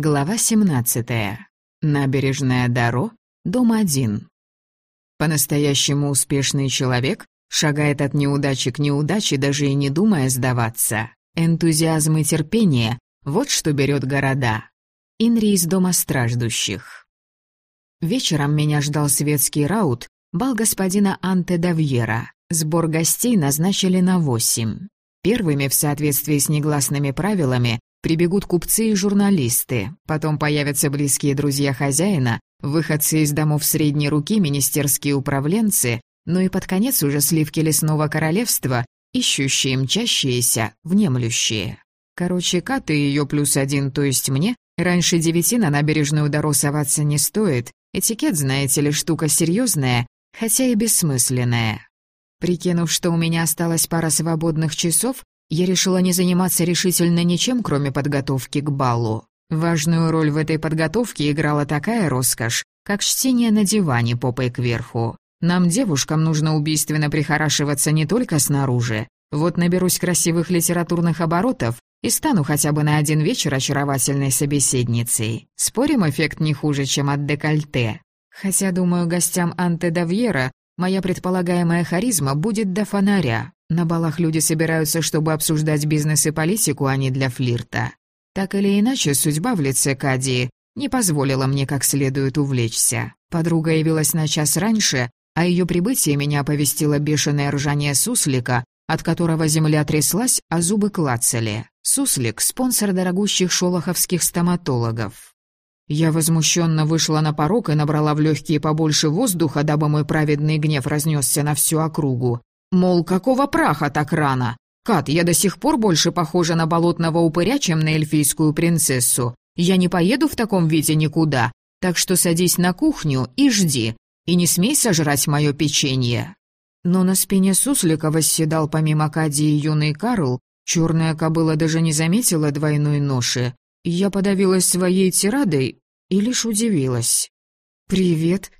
Глава 17. Набережная Даро, дом 1. По-настоящему успешный человек шагает от неудачи к неудаче, даже и не думая сдаваться. Энтузиазм и терпение – вот что берет города. Инри из дома страждущих. Вечером меня ждал светский раут, бал господина Анте Давьера. Сбор гостей назначили на восемь. Первыми, в соответствии с негласными правилами, Прибегут купцы и журналисты, потом появятся близкие друзья хозяина, выходцы из домов средней руки, министерские управленцы, ну и под конец уже сливки лесного королевства, ищущие, мчащиеся, внемлющие. Короче, Кат и ее плюс один, то есть мне, раньше девяти на набережную Даро соваться не стоит. Этикет, знаете ли, штука серьезная, хотя и бессмысленная. Прикинув, что у меня осталась пара свободных часов, я решила не заниматься решительно ничем, кроме подготовки к балу. Важную роль в этой подготовке играла такая роскошь, как чтение на диване попой кверху. Нам, девушкам, нужно убийственно прихорашиваться не только снаружи. Вот наберусь красивых литературных оборотов и стану хотя бы на один вечер очаровательной собеседницей. Спорим, эффект не хуже, чем от декольте. Хотя, думаю, гостям Анте Давьера моя предполагаемая харизма будет до фонаря. На балах люди собираются, чтобы обсуждать бизнес и политику, а не для флирта. Так или иначе, судьба в лице Кадии не позволила мне как следует увлечься. Подруга явилась на час раньше, а ее прибытие меня оповестило бешеное ржание суслика, от которого земля тряслась, а зубы клацали. Суслик — спонсор дорогущих шолоховских стоматологов. Я возмущенно вышла на порог и набрала в легкие побольше воздуха, дабы мой праведный гнев разнесся на всю округу. Мол, какого праха так рано? Кат, я до сих пор больше похожа на болотного упыря, чем на эльфийскую принцессу. Я не поеду в таком виде никуда, так что садись на кухню и жди, и не смей сожрать мое печенье». Но на спине суслика восседал помимо Кадии юный Карл, черная кобыла даже не заметила двойной ноши. Я подавилась своей тирадой и лишь удивилась. «Привет»,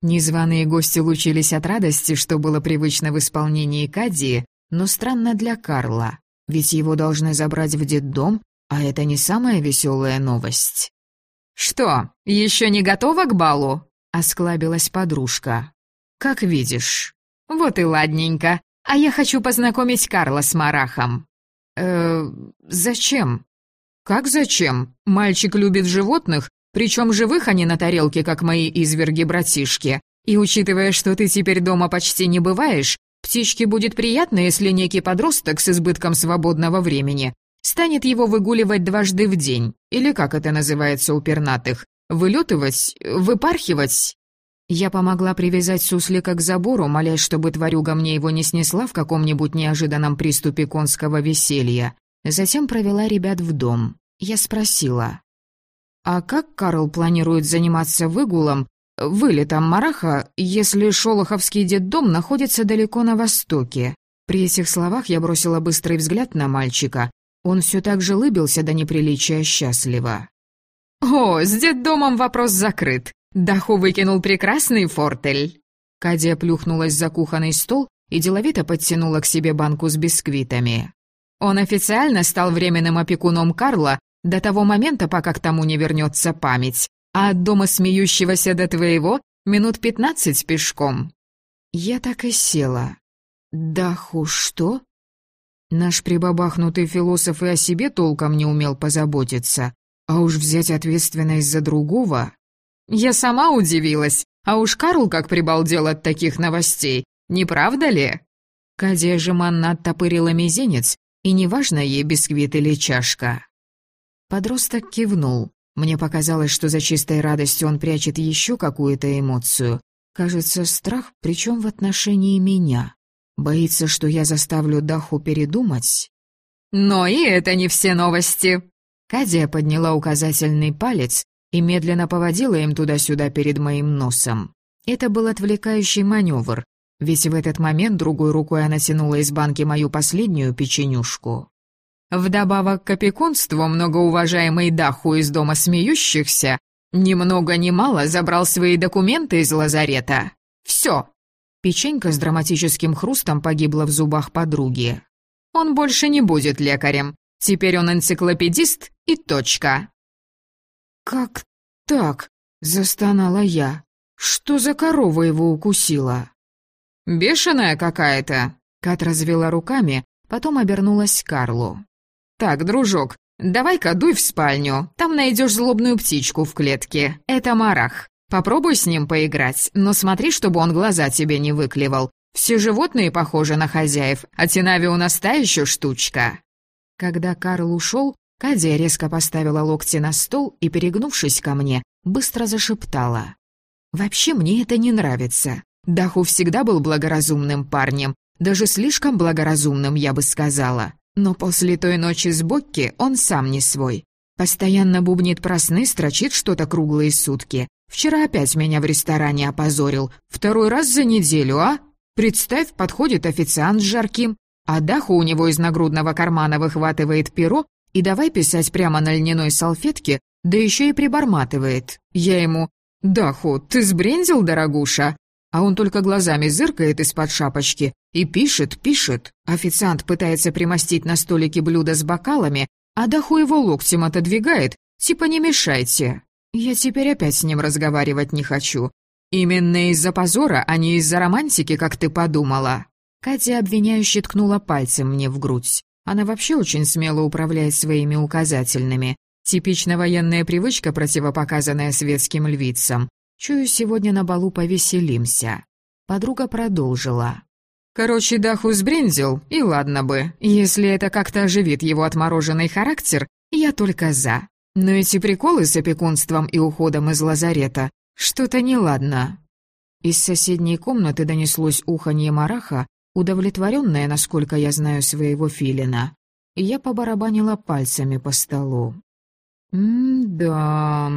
Незваные гости лучились от радости, что было привычно в исполнении Кадии, но странно для Карла, ведь его должны забрать в детдом, а это не самая веселая новость. «Что, еще не готова к балу?» — осклабилась подружка. «Как видишь». «Вот и ладненько. А я хочу познакомить Карла с Марахом». «Э, зачем?» «Как зачем? Мальчик любит животных причем живых, они на тарелке, как мои изверги-братишки. И учитывая, что ты теперь дома почти не бываешь, птичке будет приятно, если некий подросток с избытком свободного времени станет его выгуливать дважды в день, или как это называется у пернатых, вылетывать, выпархивать. Я помогла привязать суслика к забору, молясь, чтобы тварюга мне его не снесла в каком-нибудь неожиданном приступе конского веселья. Затем провела ребят в дом. Я спросила. А как Карл планирует заниматься выгулом, вылетом Мараха, если Шолоховский детдом находится далеко на востоке? При этих словах я бросила быстрый взгляд на мальчика. Он все так же лыбился до неприличия счастливо. «О, с детдомом вопрос закрыт. Даху выкинул прекрасный фортель». Кадия плюхнулась за кухонный стол и деловито подтянула к себе банку с бисквитами. Он официально стал временным опекуном Карла до того момента, пока к тому не вернется память, а от дома смеющегося до твоего минут пятнадцать пешком». Я так и села. «Да ху что?» Наш прибабахнутый философ и о себе толком не умел позаботиться, а уж взять ответственность за другого... Я сама удивилась, а уж Карл как прибалдел от таких новостей, не правда ли? Кадия жеманно оттопырила мизинец, и неважно ей бисквит или чашка. Подросток кивнул. Мне показалось, что за чистой радостью он прячет еще какую-то эмоцию. Кажется, страх, причем в отношении меня. Боится, что я заставлю Даху передумать. Но и это не все новости. Кадия подняла указательный палец и медленно поводила им туда-сюда перед моим носом. Это был отвлекающий маневр, ведь в этот момент другой рукой она тянула из банки мою последнюю печенюшку. Вдобавок к опекунству многоуважаемый Даху из дома смеющихся ни много ни мало забрал свои документы из лазарета. Все. Печенька с драматическим хрустом погибла в зубах подруги. Он больше не будет лекарем. Теперь он энциклопедист и точка. «Как так?» — застонала я. «Что за корова его укусила?» «Бешеная какая-то!» Кат развела руками, потом обернулась к Карлу. «Так, дружок, давай-ка дуй в спальню, там найдешь злобную птичку в клетке. Это марах. Попробуй с ним поиграть, но смотри, чтобы он глаза тебе не выклевал. Все животные похожи на хозяев, а Тинави у нас та еще штучка». Когда Карл ушел, Кадия резко поставила локти на стол и, перегнувшись ко мне, быстро зашептала. «Вообще мне это не нравится. Даху всегда был благоразумным парнем, даже слишком благоразумным, я бы сказала. Но после той ночи с Бокки он сам не свой. Постоянно бубнит про сны, строчит что-то круглые сутки. Вчера опять меня в ресторане опозорил. Второй раз за неделю, а? Представь, подходит официант с жарким, а Даху у него из нагрудного кармана выхватывает перо и давай писать прямо на льняной салфетке, да еще и приборматывает. Я ему «Даху, ты сбрендил, дорогуша?» А он только глазами зыркает из-под шапочки и пишет, пишет. Официант пытается примостить на столике блюдо с бокалами, а Даху его локтем отодвигает, типа «не мешайте». Я теперь опять с ним разговаривать не хочу. Именно из-за позора, а не из-за романтики, как ты подумала. Катя обвиняюще ткнула пальцем мне в грудь. Она вообще очень смело управляет своими указательными. Типично военная привычка, противопоказанная светским львицам. Чую, сегодня на балу повеселимся. Подруга продолжила. Короче, Даху сбрендил, и ладно бы. Если это как-то оживит его отмороженный характер, я только за. Но эти приколы с опекунством и уходом из лазарета — что-то неладно. Из соседней комнаты донеслось уханье мараха, удовлетворенная, насколько я знаю своего филина. Я побарабанила пальцами по столу. «М-да...»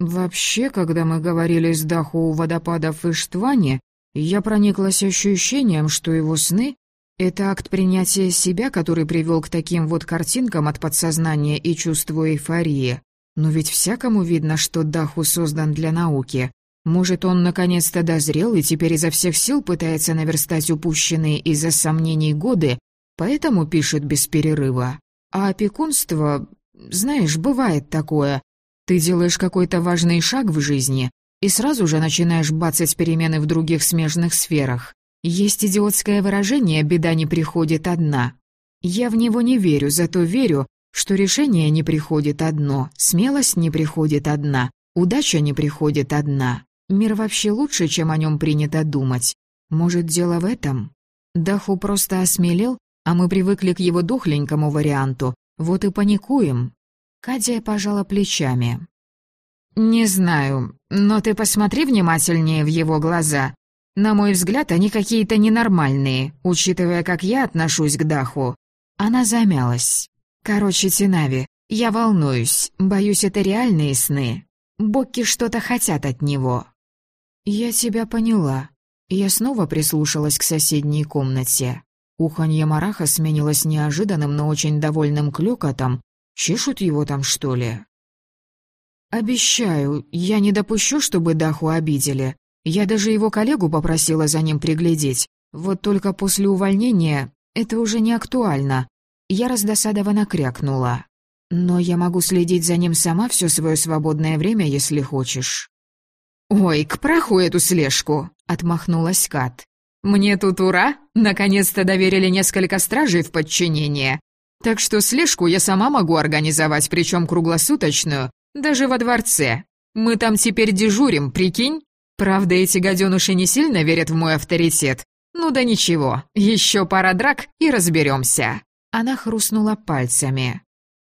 Вообще, когда мы говорили с Даху у водопадов Иштвани, я прониклась ощущением, что его сны — это акт принятия себя, который привел к таким вот картинкам от подсознания и чувству эйфории. Но ведь всякому видно, что Даху создан для науки, может, он наконец-то дозрел и теперь изо всех сил пытается наверстать упущенные из-за сомнений годы, поэтому пишет без перерыва. А опекунство... Знаешь, бывает такое. Ты делаешь какой-то важный шаг в жизни и сразу же начинаешь бацать перемены в других смежных сферах. Есть идиотское выражение «беда не приходит одна». Я в него не верю, зато верю, что решение не приходит одно, смелость не приходит одна, удача не приходит одна. Мир вообще лучше, чем о нем принято думать. Может, дело в этом? Даху просто осмелел, а мы привыкли к его дохленькому варианту, вот и паникуем. Кадия пожала плечами. «Не знаю, но ты посмотри внимательнее в его глаза. На мой взгляд, они какие-то ненормальные, учитывая, как я отношусь к Даху». Она замялась. «Короче, Тинави, я волнуюсь, боюсь, это реальные сны. Бокки что-то хотят от него». «Я тебя поняла». Я снова прислушалась к соседней комнате. Уханье мараха сменилось неожиданным, но очень довольным клёкотом. Чешут его там, что ли? «Обещаю, я не допущу, чтобы Даху обидели. Я даже его коллегу попросила за ним приглядеть. Вот только после увольнения это уже не актуально». Я раздосадованно крякнула. «Но я могу следить за ним сама все свое свободное время, если хочешь». «Ой, к праху эту слежку!» — отмахнулась Кат. «Мне тут ура! Наконец-то доверили несколько стражей в подчинение. Так что слежку я сама могу организовать, причем круглосуточную, даже во дворце. Мы там теперь дежурим, прикинь? Правда, эти гаденуши не сильно верят в мой авторитет. Ну да ничего, еще пара драк и разберемся». Она хрустнула пальцами.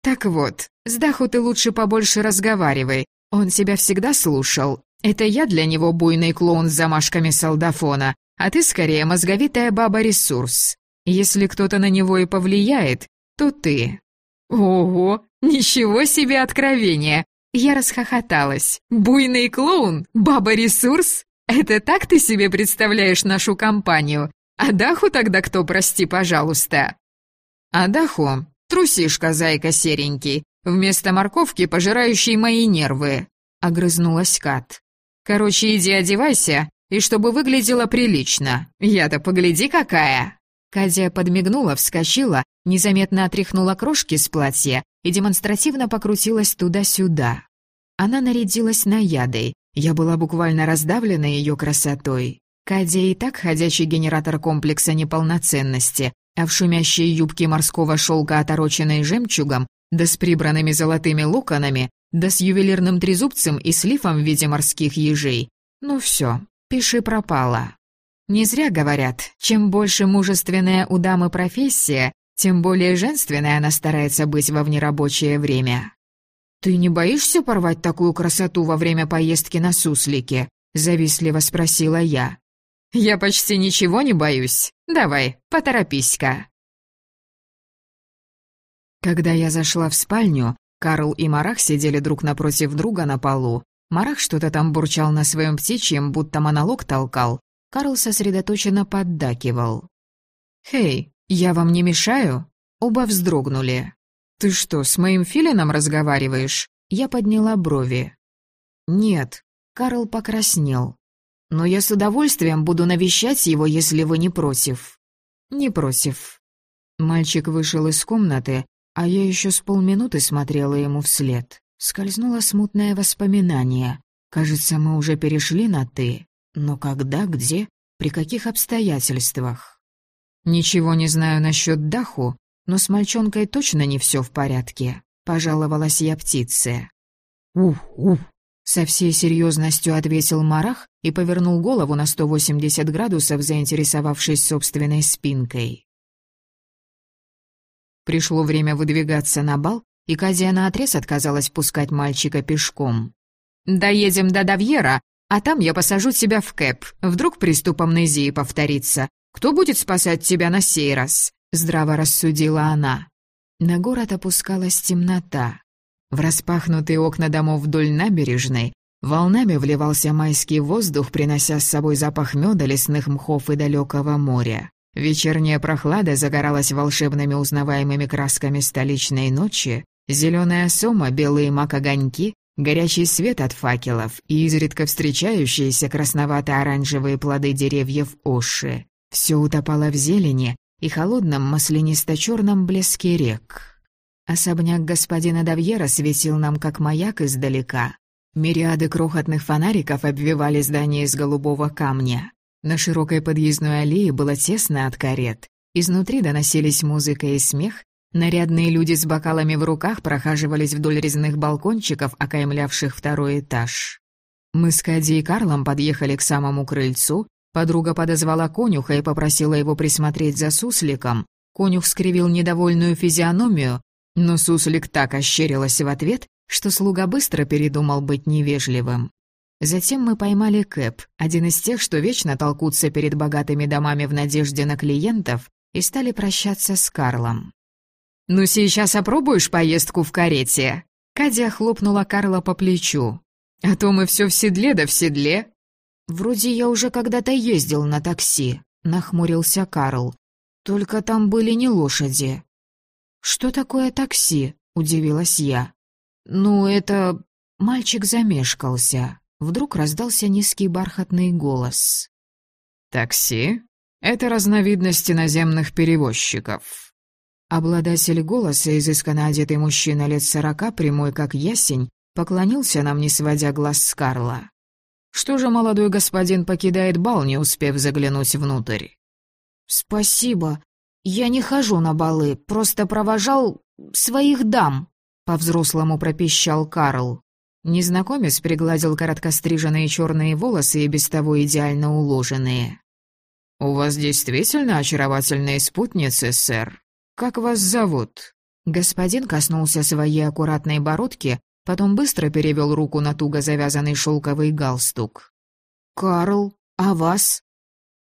«Так вот, с Даху ты лучше побольше разговаривай. Он тебя всегда слушал. Это я для него буйный клоун с замашками солдафона, а ты скорее мозговитая баба-ресурс. Если кто-то на него и повлияет, то ты». «Ого, ничего себе откровение!» Я расхохоталась. «Буйный клоун? Баба-ресурс? Это так ты себе представляешь нашу компанию? Адаху тогда кто, прости, пожалуйста?» «Адаху, трусишка, зайка серенький, вместо морковки, пожирающей мои нервы», — огрызнулась Кат. Короче, иди одевайся, и чтобы выглядело прилично. Я-то погляди какая!» Кадия подмигнула, вскочила, незаметно отряхнула крошки с платья и демонстративно покрутилась туда-сюда. Она нарядилась наядой. Я была буквально раздавлена ее красотой. Кадия и так ходячий генератор комплекса неполноценности, а в шумящей юбке морского шелка, отороченной жемчугом, да с прибранными золотыми локонами, да с ювелирным трезубцем и слифом в виде морских ежей. Ну все, пиши пропала. Не зря говорят, чем больше мужественная у дамы профессия, тем более женственной она старается быть во внерабочее время. «Ты не боишься порвать такую красоту во время поездки на суслике?» — завистливо спросила я. «Я почти ничего не боюсь. Давай, поторопись-ка». Когда я зашла в спальню, Карл и Марах сидели друг напротив друга на полу. Марах что-то там бурчал на своем птичьем, будто монолог толкал. Карл сосредоточенно поддакивал. «Хей, я вам не мешаю?» Оба вздрогнули. «Ты что, с моим филином разговариваешь?» Я подняла брови. «Нет», — Карл покраснел. «Но я с удовольствием буду навещать его, если вы не против». «Не против». Мальчик вышел из комнаты, а я еще с полминуты смотрела ему вслед. Скользнуло смутное воспоминание. Кажется, мы уже перешли на «ты». Но когда, где, при каких обстоятельствах? Ничего не знаю насчет Даху, но с мальчонкой точно не все в порядке, пожаловалась я птице. Ух, ух, со всей серьезностью ответил Марах и повернул голову на 180 градусов, заинтересовавшись собственной спинкой. Пришло время выдвигаться на бал, и Казия наотрез отказалась пускать мальчика пешком. «Доедем до Давьера, а там я посажу тебя в кэп. Вдруг приступ амнезии повторится. Кто будет спасать тебя на сей раз?» — здраво рассудила она. На город опускалась темнота. В распахнутые окна домов вдоль набережной волнами вливался майский воздух, принося с собой запах меда, лесных мхов и далекого моря. Вечерняя прохлада загоралась волшебными узнаваемыми красками столичной ночи, зеленая сома, белые мак-огоньки, горячий свет от факелов и изредка встречающиеся красновато-оранжевые плоды деревьев оши. Все утопало в зелени и холодном маслянисто-черном блеске рек. Особняк господина Давьера светил нам, как маяк издалека. Мириады крохотных фонариков обвивали здание из голубого камня. На широкой подъездной аллее было тесно от карет. Изнутри доносились музыка и смех, Нарядные люди с бокалами в руках прохаживались вдоль резных балкончиков, окаймлявших второй этаж. Мы с Кади и Карлом подъехали к самому крыльцу. Подруга подозвала конюха и попросила его присмотреть за сусликом. Конюх скривил недовольную физиономию, но суслик так ощерилась в ответ, что слуга быстро передумал быть невежливым. Затем мы поймали Кэп, один из тех, что вечно толкутся перед богатыми домами в надежде на клиентов, и стали прощаться с Карлом. «Ну сейчас опробуешь поездку в карете?» Кадя хлопнула Карла по плечу. «А то мы все в седле да в седле». «Вроде я уже когда-то ездил на такси», — нахмурился Карл. «Только там были не лошади». «Что такое такси?» — удивилась я. «Ну, это...» Мальчик замешкался. Вдруг раздался низкий бархатный голос. «Такси — это разновидность наземных перевозчиков. Обладатель голоса, изысканно одетый мужчина лет сорока, прямой как ясень, поклонился нам, не сводя глаз с Карла. «Что же молодой господин покидает бал, не успев заглянуть внутрь?» «Спасибо. Я не хожу на балы, просто провожал своих дам», — по-взрослому пропищал Карл. Незнакомец пригладил короткостриженные черные волосы и без того идеально уложенные. «У вас действительно очаровательные спутницы, сэр?» «Как вас зовут?» Господин коснулся своей аккуратной бородки, потом быстро перевел руку на туго завязанный шелковый галстук. «Карл, а вас?»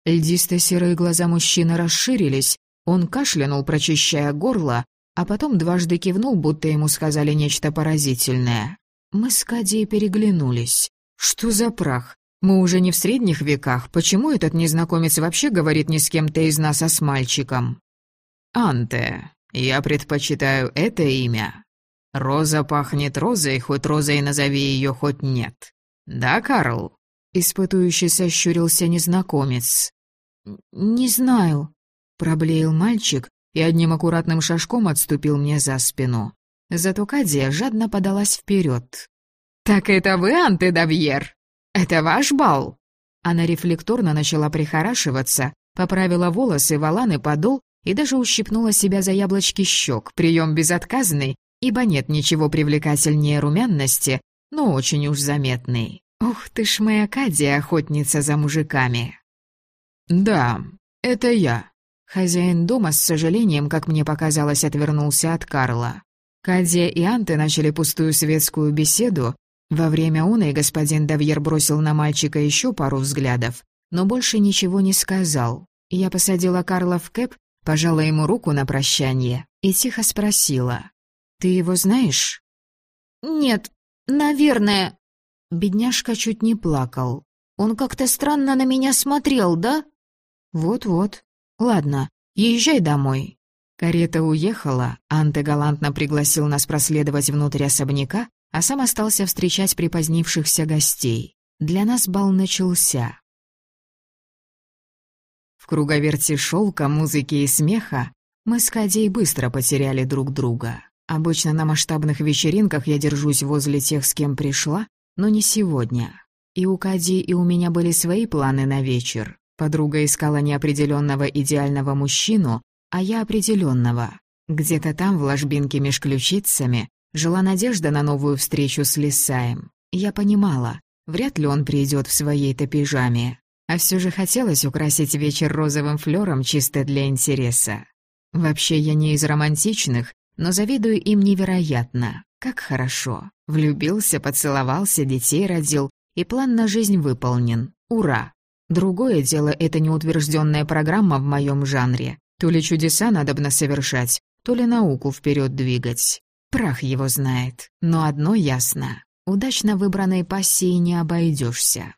Льдисто-серые глаза мужчины расширились, он кашлянул, прочищая горло, а потом дважды кивнул, будто ему сказали нечто поразительное. Мы с Кадией переглянулись. «Что за прах? Мы уже не в средних веках. Почему этот незнакомец вообще говорит не с кем-то из нас, а с мальчиком?» Анте. Я предпочитаю это имя. Роза пахнет розой, хоть розой назови ее, хоть нет. Да, Карл?» Испытующий сощурился незнакомец. «Не знаю», — проблеял мальчик и одним аккуратным шажком отступил мне за спину. Зато Кадия жадно подалась вперед. «Так это вы, Антедавьер? Это ваш бал?» Она рефлекторно начала прихорашиваться, поправила волосы, валан и подол и даже ущипнула себя за яблочки щек, прием безотказный, ибо нет ничего привлекательнее румянности, но очень уж заметный. «Ух ты ж моя Кадия, охотница за мужиками!» «Да, это я». Хозяин дома с сожалением, как мне показалось, отвернулся от Карла. Кадия и Анте начали пустую светскую беседу. Во время уны господин Давьер бросил на мальчика еще пару взглядов, но больше ничего не сказал. Я посадила Карла в кэп, пожала ему руку на прощание и тихо спросила. «Ты его знаешь?» «Нет, наверное». Бедняжка чуть не плакал. «Он как-то странно на меня смотрел, да?» «Вот-вот. Ладно, езжай домой». Карета уехала, Анте галантно пригласил нас проследовать внутрь особняка, а сам остался встречать припозднившихся гостей. Для нас бал начался. В круговерти шелка, музыки и смеха мы с Кадей быстро потеряли друг друга. Обычно на масштабных вечеринках я держусь возле тех, с кем пришла, но не сегодня. И у Кади, и у меня были свои планы на вечер. Подруга искала неопределенного идеального мужчину, а я определенного. Где-то там, в ложбинке меж ключицами, жила надежда на новую встречу с Лисаем. Я понимала, вряд ли он придет в своей-то пижаме. А все же хотелось украсить вечер розовым флером чисто для интереса. Вообще я не из романтичных, но завидую им невероятно. Как хорошо. Влюбился, поцеловался, детей родил, и план на жизнь выполнен. Ура! Другое дело — это неутвержденная программа в моем жанре. То ли чудеса надобно совершать, то ли науку вперед двигать. Прах его знает. Но одно ясно. Удачно выбранной пассией не обойдешься.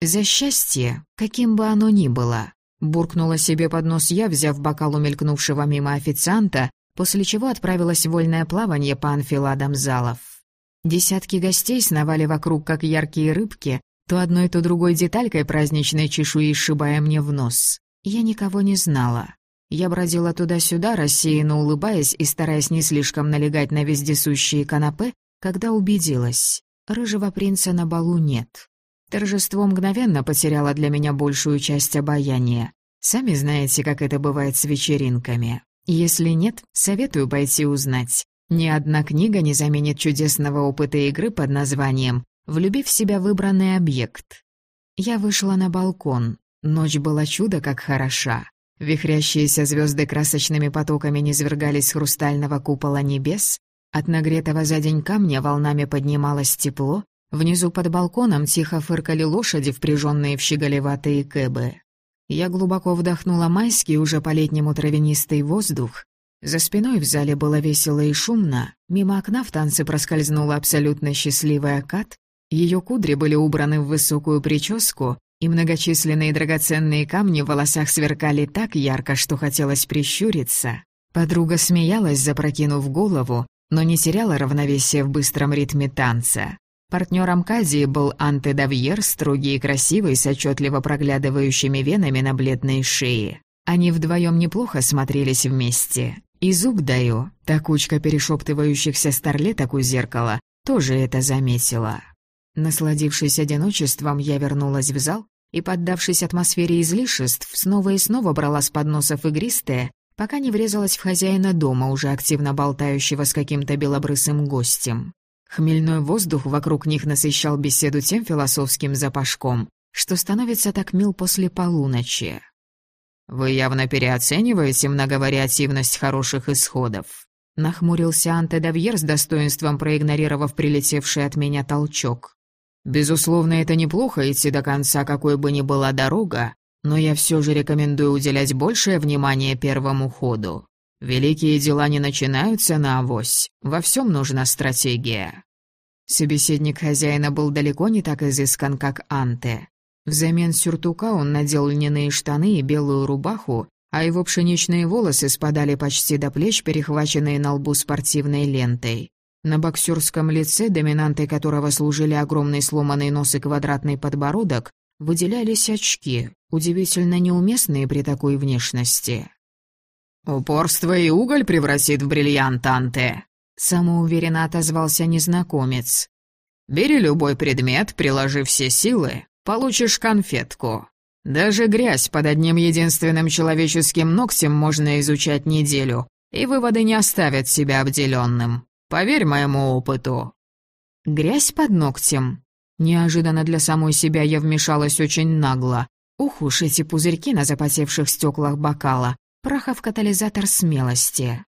За счастье, каким бы оно ни было, буркнула себе под нос я, взяв бокал у мелькнувшего мимо официанта, после чего отправилась вольное плавание по анфиладам залов. Десятки гостей сновали вокруг, как яркие рыбки, то одной, то другой деталькой праздничной чешуи сшибая мне в нос. Я никого не знала. Я бродила туда-сюда, рассеянно улыбаясь и стараясь не слишком налегать на вездесущие канапе, когда убедилась. Рыжего принца на балу нет. Торжество мгновенно потеряло для меня большую часть обаяния. Сами знаете, как это бывает с вечеринками. Если нет, советую пойти узнать. Ни одна книга не заменит чудесного опыта игры под названием «Влюби в себя выбранный объект». Я вышла на балкон. Ночь была чудо как хороша. Вихрящиеся звезды красочными потоками низвергались с хрустального купола небес. От нагретого за день камня волнами поднималось тепло. Внизу под балконом тихо фыркали лошади, впряженные в щеголеватые кэбы. Я глубоко вдохнула майский, уже по-летнему травянистый воздух, за спиной в зале было весело и шумно. Мимо окна в танце проскользнула абсолютно счастливая Кат. Ее кудри были убраны в высокую прическу, и многочисленные драгоценные камни в волосах сверкали так ярко, что хотелось прищуриться. Подруга смеялась, запрокинув голову, но не теряла равновесия в быстром ритме танца. Партнером Кадии был Анте Давьер, строгий и красивый, с отчетливо проглядывающими венами на бледной шее. Они вдвоем неплохо смотрелись вместе. И зуб даю, та кучка перешептывающихся старлеток у зеркала тоже это заметила. Насладившись одиночеством, я вернулась в зал и, поддавшись атмосфере излишеств, снова и снова брала с подносов игристое, пока не врезалась в хозяина дома, уже активно болтающего с каким-то белобрысым гостем. Хмельной воздух вокруг них насыщал беседу тем философским запашком, что становится так мил после полуночи. «Вы явно переоцениваете многовариативность хороших исходов», — нахмурился Анте Давьер с достоинством, проигнорировав прилетевший от меня толчок. «Безусловно, это неплохо идти до конца, какой бы ни была дорога, но я все же рекомендую уделять большее внимание первому ходу. Великие дела не начинаются на авось, во всем нужна стратегия». Собеседник хозяина был далеко не так изыскан, как Анте. Взамен сюртука он надел льняные штаны и белую рубаху, а его пшеничные волосы спадали почти до плеч, перехваченные на лбу спортивной лентой. На боксерском лице, доминантой которого служили огромный сломанный нос и квадратный подбородок, выделялись очки, удивительно неуместные при такой внешности. «Упорство и уголь превратит в бриллиант, Анте», — самоуверенно отозвался незнакомец. Бери любой предмет, приложи все силы, получишь конфетку. Даже грязь под одним единственным человеческим ногтем можно изучать неделю, и выводы не оставят себя обделенным. Поверь моему опыту». «Грязь под ногтем?» Неожиданно для самой себя я вмешалась очень нагло. Ух уж эти пузырьки на запотевших стеклах бокала. Прахов катализатор смелости.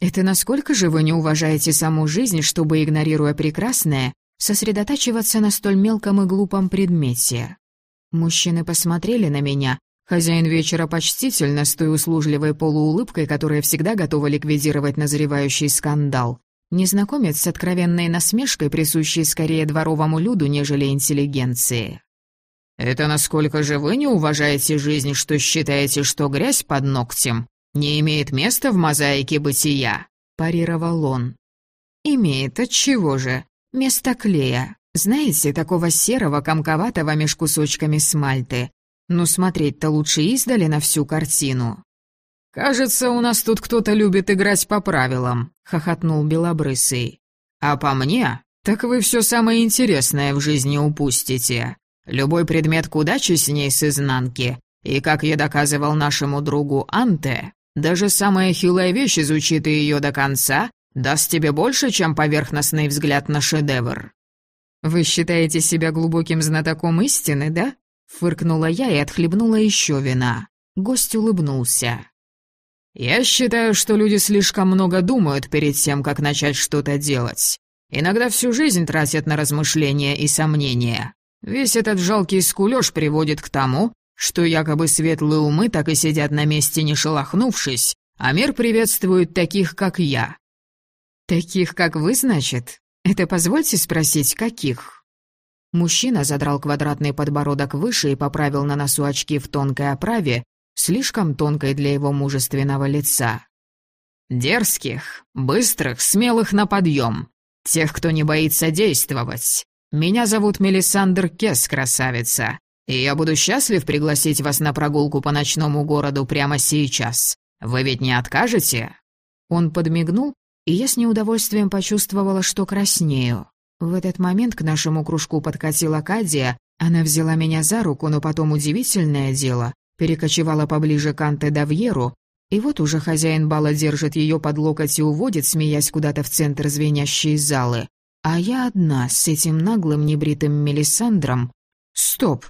Это насколько же вы не уважаете саму жизнь, чтобы, игнорируя прекрасное, сосредотачиваться на столь мелком и глупом предмете? Мужчины посмотрели на меня. Хозяин вечера почтительно, с той услужливой полуулыбкой, которая всегда готова ликвидировать назревающий скандал. Незнакомец с откровенной насмешкой, присущей скорее дворовому люду, нежели интеллигенции. «Это насколько же вы не уважаете жизнь, что считаете, что грязь под ногтем не имеет места в мозаике бытия?» – парировал он. «Имеет, отчего же? Место клея. Знаете, такого серого, комковатого меж кусочками смальты. Ну, смотреть-то лучше издали на всю картину». «Кажется, у нас тут кто-то любит играть по правилам», — хохотнул Белобрысый. «А по мне, так вы все самое интересное в жизни упустите. Любой предмет куда честней с изнанки. И, как я доказывал нашему другу Анте, даже самая хилая вещь, изучи ты ее до конца, даст тебе больше, чем поверхностный взгляд на шедевр». «Вы считаете себя глубоким знатоком истины, да?» Фыркнула я и отхлебнула еще вина. Гость улыбнулся. «Я считаю, что люди слишком много думают перед тем, как начать что-то делать. Иногда всю жизнь тратят на размышления и сомнения. Весь этот жалкий скулёж приводит к тому, что якобы светлые умы так и сидят на месте, не шелохнувшись, а мир приветствует таких, как я». «Таких, как вы, значит? Это позвольте спросить, каких?» Мужчина задрал квадратный подбородок выше и поправил на носу очки в тонкой оправе, слишком тонкой для его мужественного лица. «Дерзких, быстрых, смелых на подъем. Тех, кто не боится действовать. Меня зовут Мелисандр Кес, красавица, и я буду счастлив пригласить вас на прогулку по ночному городу прямо сейчас. Вы ведь не откажете?» Он подмигнул, и я с неудовольствием почувствовала, что краснею. В этот момент к нашему кружку подкатила Кадия, она взяла меня за руку, но потом удивительное дело, перекочевала поближе к Анте Давьеру, и вот уже хозяин бала держит ее под локоть и уводит, смеясь куда-то в центр звенящей залы. А я одна с этим наглым небритым Мелисандром. Стоп!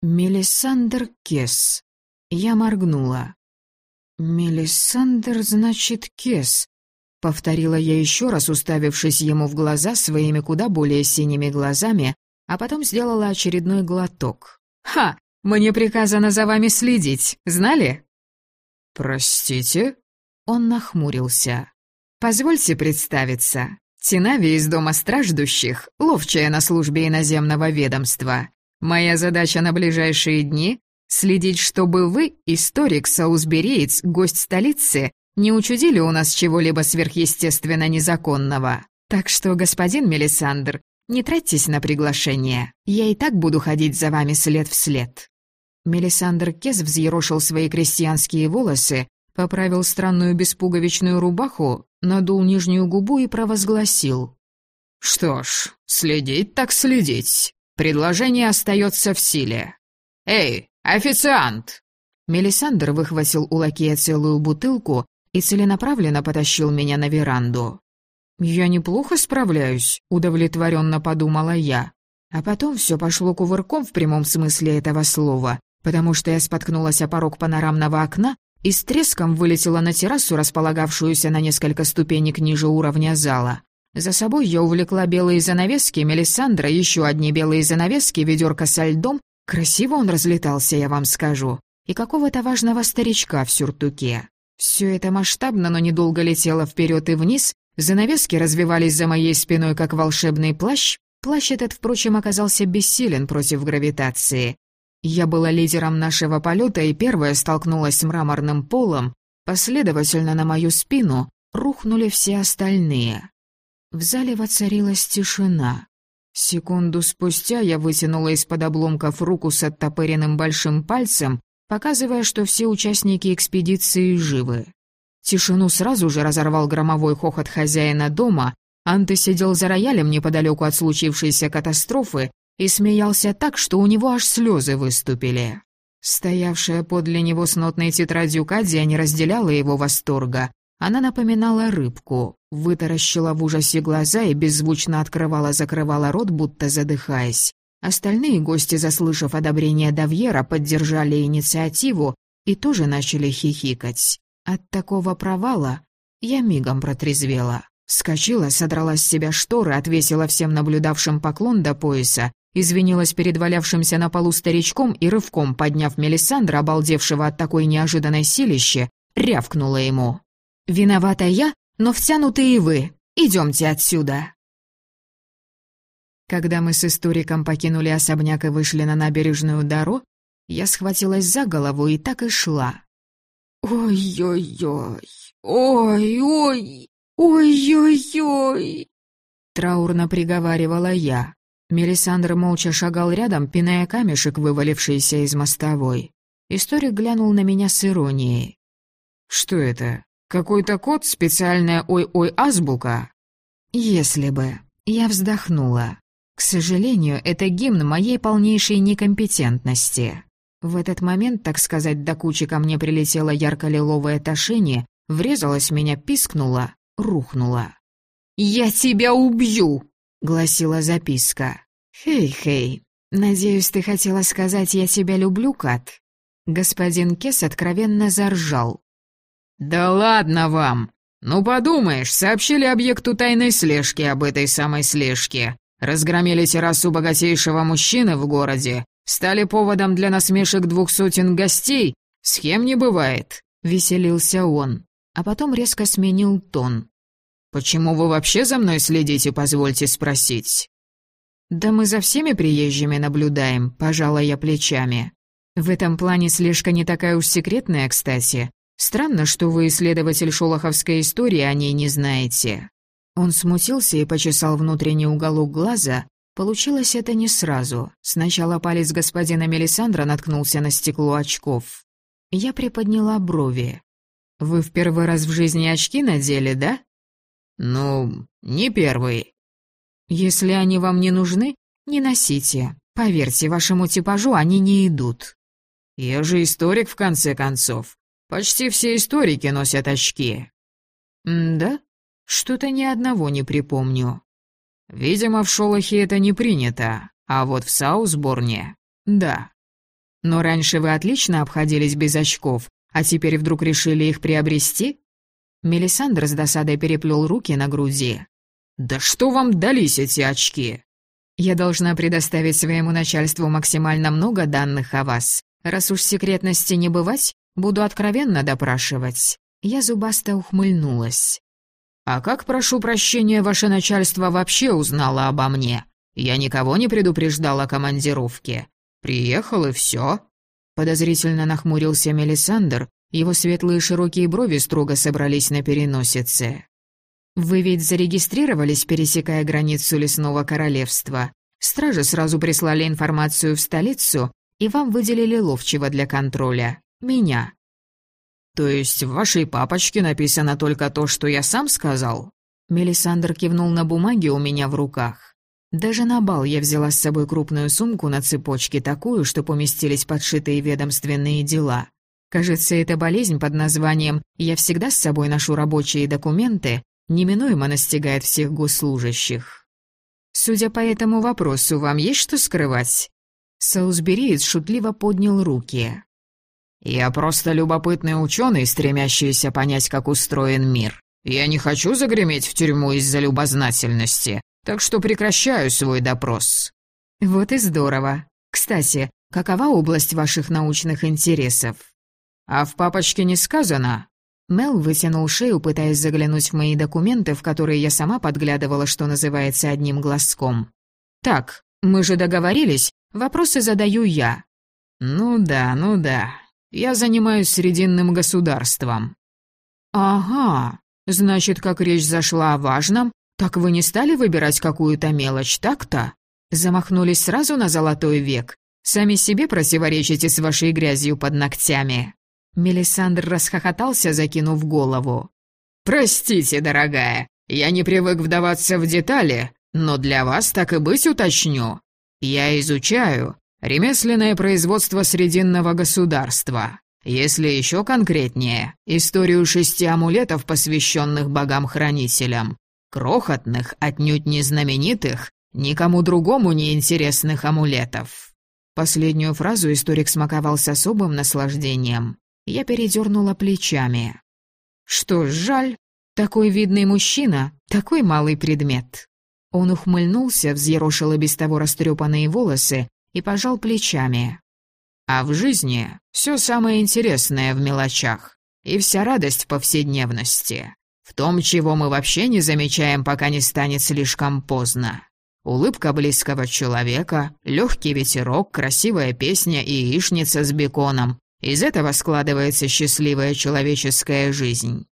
Мелисандр Кес. Я моргнула. «Мелисандр, значит, Кес», — повторила я еще раз, уставившись ему в глаза своими куда более синими глазами, а потом сделала очередной глоток. «Ха! Мне приказано за вами следить, знали?» «Простите?» Он нахмурился. «Позвольте представиться. Тинави из Дома страждущих, ловчая на службе иноземного ведомства. Моя задача на ближайшие дни — следить, чтобы вы, историк Саусбериец, гость столицы, не учудили у нас чего-либо сверхъестественно незаконного. Так что, господин Мелисандр, не тратьтесь на приглашение. Я и так буду ходить за вами след в след». Мелисандр Кез взъерошил свои крестьянские волосы, поправил странную беспуговичную рубаху, надул нижнюю губу и провозгласил. «Что ж, следить так следить. Предложение остается в силе. Эй, официант!» Мелисандр выхватил у лакея целую бутылку и целенаправленно потащил меня на веранду. «Я неплохо справляюсь», — удовлетворенно подумала я. А потом все пошло кувырком в прямом смысле этого слова потому что я споткнулась о порог панорамного окна и с треском вылетела на террасу, располагавшуюся на несколько ступенек ниже уровня зала. За собой я увлекла белые занавески, Мелисандра, еще одни белые занавески, ведерко со льдом. Красиво он разлетался, я вам скажу. И какого-то важного старичка в сюртуке. Все это масштабно, но недолго летело вперед и вниз. Занавески развивались за моей спиной, как волшебный плащ. Плащ этот, впрочем, оказался бессилен против гравитации. Я была лидером нашего полета и первая столкнулась с мраморным полом, последовательно на мою спину рухнули все остальные. В зале воцарилась тишина. Секунду спустя я вытянула из-под обломков руку с оттопыренным большим пальцем, показывая, что все участники экспедиции живы. Тишину сразу же разорвал громовой хохот хозяина дома, Анты сидел за роялем неподалеку от случившейся катастрофы и смеялся так, что у него аж слезы выступили. Стоявшая подле него с нотной тетрадью Кадия не разделяла его восторга. Она напоминала рыбку, вытаращила в ужасе глаза и беззвучно открывала-закрывала рот, будто задыхаясь. Остальные гости, заслышав одобрение Давьера, поддержали инициативу и тоже начали хихикать. От такого провала я мигом протрезвела. Вскочила, содрала с себя шторы, отвесила всем наблюдавшим поклон до пояса извинилась перед валявшимся на полу старичком и рывком, подняв Мелисандра, обалдевшего от такой неожиданной силищи, рявкнула ему. «Виновата я, но втянуты и вы. Идемте отсюда!» Когда мы с историком покинули особняк и вышли на набережную Даро, я схватилась за голову и так и шла. «Ой-ой-ой! Ой-ой! Ой-ой-ой!» Траурно приговаривала я. Мелисандр молча шагал рядом, пиная камешек, вывалившийся из мостовой. Историк глянул на меня с иронией. «Что это? Какой-то код? Специальная ой-ой азбука?» «Если бы». Я вздохнула. К сожалению, это гимн моей полнейшей некомпетентности. В этот момент, так сказать, до кучи ко мне прилетело ярко-лиловое тошение, врезалась меня, пискнула, рухнула. «Я тебя убью!» — гласила записка. «Хей-хей, надеюсь, ты хотела сказать «я тебя люблю, Кат»?» Господин Кес откровенно заржал. «Да ладно вам! Ну подумаешь, сообщили объекту тайной слежки об этой самой слежке. Разгромили террасу богатейшего мужчины в городе. Стали поводом для насмешек двух сотен гостей. Схем не бывает», — веселился он. А потом резко сменил тон. «Почему вы вообще за мной следите, позвольте спросить?» «Да мы за всеми приезжими наблюдаем», — пожала я плечами. «В этом плане слежка не такая уж секретная, кстати. Странно, что вы, исследователь шолоховской истории, о ней не знаете». Он смутился и почесал внутренний уголок глаза. Получилось это не сразу. Сначала палец господина Мелисандра наткнулся на стекло очков. Я приподняла брови. «Вы в первый раз в жизни очки надели, да?» «Ну, не первый». «Если они вам не нужны, не носите. Поверьте, вашему типажу они не идут». «Я же историк, в конце концов. Почти все историки носят очки». «Да? Что-то ни одного не припомню». «Видимо, в Шолохе это не принято, а вот в Саусборне — да». «Но раньше вы отлично обходились без очков, а теперь вдруг решили их приобрести?» Мелисандр с досадой переплел руки на груди. «Да что вам дались эти очки?» «Я должна предоставить своему начальству максимально много данных о вас. Раз уж секретности не бывать, буду откровенно допрашивать». Я зубасто ухмыльнулась. «А как, прошу прощения, ваше начальство вообще узнало обо мне? Я никого не предупреждал о командировке. Приехал и все». Подозрительно нахмурился Мелисандр, его светлые широкие брови строго собрались на переносице. «Вы ведь зарегистрировались, пересекая границу лесного королевства. Стражи сразу прислали информацию в столицу, и вам выделили ловчего для контроля. Меня». «То есть в вашей папочке написано только то, что я сам сказал?» Мелисандр кивнул на бумаге у меня в руках. Даже на бал я взяла с собой крупную сумку на цепочке, такую, что поместились подшитые ведомственные дела. Кажется, эта болезнь под названием «Я всегда с собой ношу рабочие документы» неминуемо настигает всех госслужащих. Судя по этому вопросу, вам есть что скрывать? Саусбериец шутливо поднял руки. «Я просто любопытный ученый, стремящийся понять, как устроен мир. Я не хочу загреметь в тюрьму из-за любознательности, так что прекращаю свой допрос». «Вот и здорово. Кстати, какова область ваших научных интересов?» «А в папочке не сказано?» Мел вытянул шею, пытаясь заглянуть в мои документы, в которые я сама подглядывала, что называется, одним глазком. «Так, мы же договорились, вопросы задаю я». «Ну да, ну да. Я занимаюсь Срединным государством». «Ага, значит, как речь зашла о важном, так вы не стали выбирать какую-то мелочь, так-то?» Замахнулись сразу на золотой век. Сами себе противоречите с вашей грязью под ногтями. Мелисандр расхохотался, закинув голову. «Простите, дорогая, Я не привык вдаваться в детали, но для вас так и быть уточню. Я изучаю ремесленное производство Срединного государства. Если еще конкретнее, историю шести амулетов, посвященных богам-хранителям. Крохотных, отнюдь не знаменитых, никому другому не интересных амулетов. Последнюю фразу историк смаковал с особым наслаждением. Я передернула плечами. Что ж, жаль. Такой видный мужчина, такой малый предмет. Он ухмыльнулся, взъерошил и без того растрепанные волосы и пожал плечами. А в жизни все самое интересное в мелочах, и вся радость повседневности. В том, чего мы вообще не замечаем, пока не станет слишком поздно. Улыбка близкого человека, легкий ветерок, красивая песня и яичница с беконом. Из этого складывается счастливая человеческая жизнь.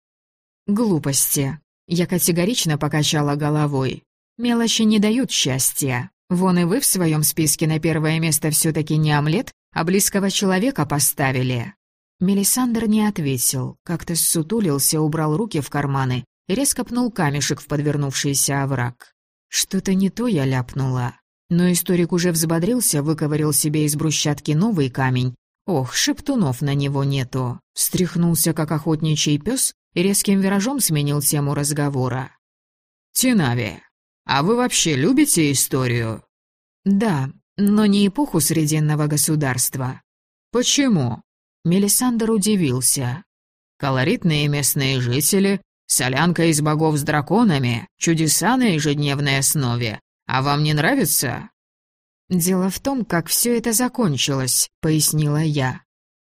Глупости. Я категорично покачала головой. Мелочи не дают счастья. Вон и вы в своем списке на первое место все-таки не омлет, а близкого человека поставили». Мелисандр не ответил, как-то ссутулился, убрал руки в карманы и резко пнул камешек в подвернувшийся овраг. Что-то не то я ляпнула. Но историк уже взбодрился, выковырил себе из брусчатки новый камень. Ох, шептунов на него нету. Встряхнулся, как охотничий пес, и резким виражом сменил тему разговора. «Тинави, а вы вообще любите историю?» «Да, но не эпоху Срединного государства. Почему? Мелисандр удивился. Колоритные местные жители, солянка из богов с драконами, чудеса на ежедневной основе. А вам не нравится? Дело в том, как все это закончилось, пояснила я.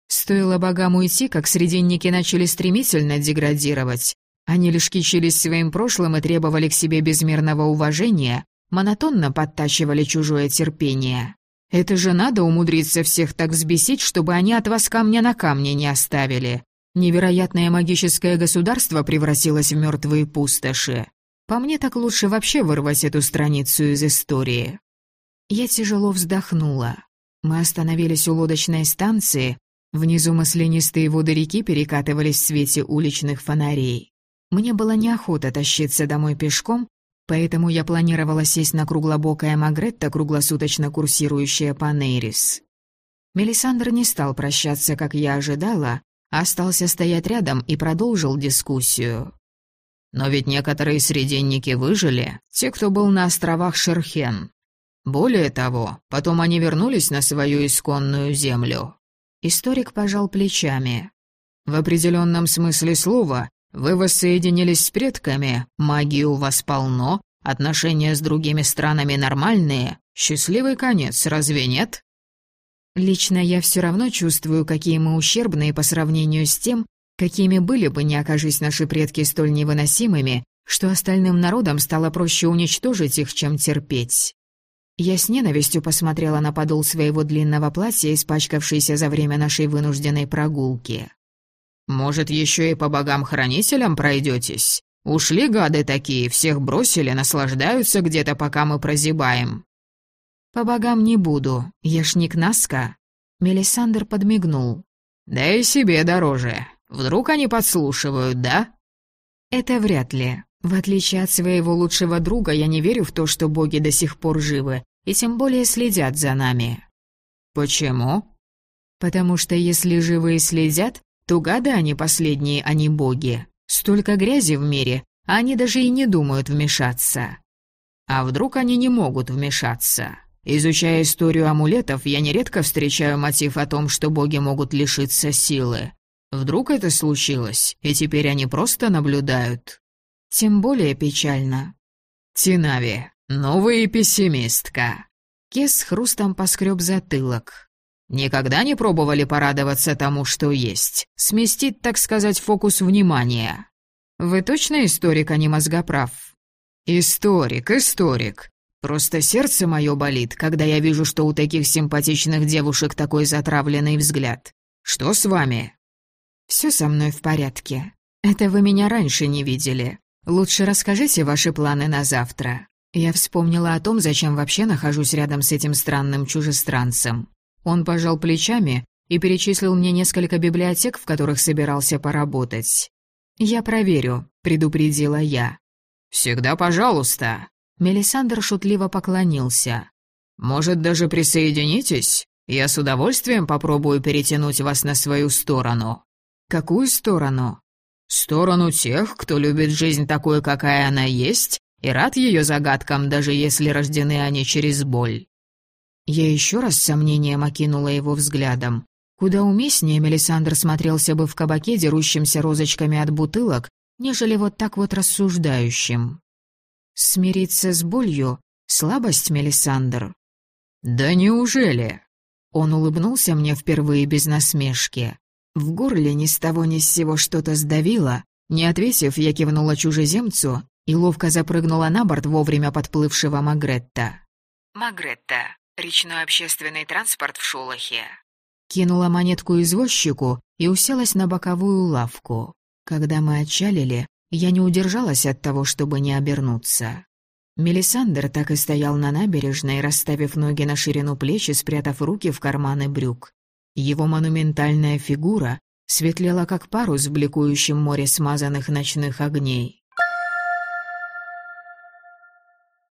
Стоило богам уйти, как срединники начали стремительно деградировать. Они лишь кичились своим прошлым и требовали к себе безмерного уважения, монотонно подтачивали чужое терпение. Это же надо умудриться всех так взбесить, чтобы они от вас камня на камне не оставили. Невероятное магическое государство превратилось в мертвые пустоши. По мне так лучше вообще вырвать эту страницу из истории. Я тяжело вздохнула. Мы остановились у лодочной станции. Внизу маслянистые воды реки перекатывались в свете уличных фонарей. Мне было неохота тащиться домой пешком, Поэтому я планировала сесть на круглобокое Магретто, круглосуточно курсирующее по Нейрис. Мелисандр не стал прощаться, как я ожидала, а остался стоять рядом и продолжил дискуссию. Но ведь некоторые срединники выжили, те, кто был на островах Шерхен. Более того, потом они вернулись на свою исконную землю. Историк пожал плечами. В определенном смысле слова вы воссоединились с предками, магии у вас полно, отношения с другими странами нормальные, счастливый конец, разве нет? Лично я все равно чувствую, какие мы ущербные по сравнению с тем, какими были бы, не окажись наши предки столь невыносимыми, что остальным народам стало проще уничтожить их, чем терпеть. Я с ненавистью посмотрела на подол своего длинного платья, испачкавшийся за время нашей вынужденной прогулки. Может, еще и по богам-хранителям пройдетесь? Ушли гады такие, всех бросили, наслаждаются где-то, пока мы прозябаем». «По богам не буду, я ж не Кнаска». Мелисандр подмигнул. «Да и себе дороже. Вдруг они подслушивают, да?» «Это вряд ли. В отличие от своего лучшего друга, я не верю в то, что боги до сих пор живы, и тем более следят за нами». «Почему?» «Потому что если живые следят, то гады они последние, а не боги. Столько грязи в мире, а они даже и не думают вмешаться. А вдруг они не могут вмешаться? Изучая историю амулетов, я нередко встречаю мотив о том, что боги могут лишиться силы. Вдруг это случилось, и теперь они просто наблюдают. Тем более печально. Тинави, новая пессимистка. Кес с хрустом поскреб затылок. Никогда не пробовали порадоваться тому, что есть? Сместить, так сказать, фокус внимания? Вы точно историк, а не мозгоправ? Историк, историк. Просто сердце мое болит, когда я вижу, что у таких симпатичных девушек такой затравленный взгляд. Что с вами? Все со мной в порядке. Это вы меня раньше не видели. Лучше расскажите ваши планы на завтра. Я вспомнила о том, зачем вообще нахожусь рядом с этим странным чужестранцем. Он пожал плечами и перечислил мне несколько библиотек, в которых собирался поработать. «Я проверю», — предупредила я. «Всегда пожалуйста». Мелисандр шутливо поклонился. «Может, даже присоединитесь? Я с удовольствием попробую перетянуть вас на свою сторону». «Какую сторону?» «Сторону тех, кто любит жизнь такой, какая она есть, и рад ее загадкам, даже если рождены они через боль». Я еще раз с сомнением окинула его взглядом. Куда уместнее Мелисандр смотрелся бы в кабаке, дерущимся розочками от бутылок, нежели вот так вот рассуждающим. Смириться с болью — слабость, Мелисандр. «Да неужели?» Он улыбнулся мне впервые без насмешки. В горле ни с того ни с сего что-то сдавило. Не отвесив, я кивнула чужеземцу и ловко запрыгнула на борт вовремя подплывшего Магретта. Магретта Речной общественный транспорт в Шулахе. Кинула монетку извозчику и уселась на боковую лавку. Когда мы отчалили, я не удержалась от того, чтобы не обернуться. Мелисандр так и стоял на набережной, расставив ноги на ширину плеч и спрятав руки в карманы брюк. Его монументальная фигура светлела, как парус в бликующем море смазанных ночных огней.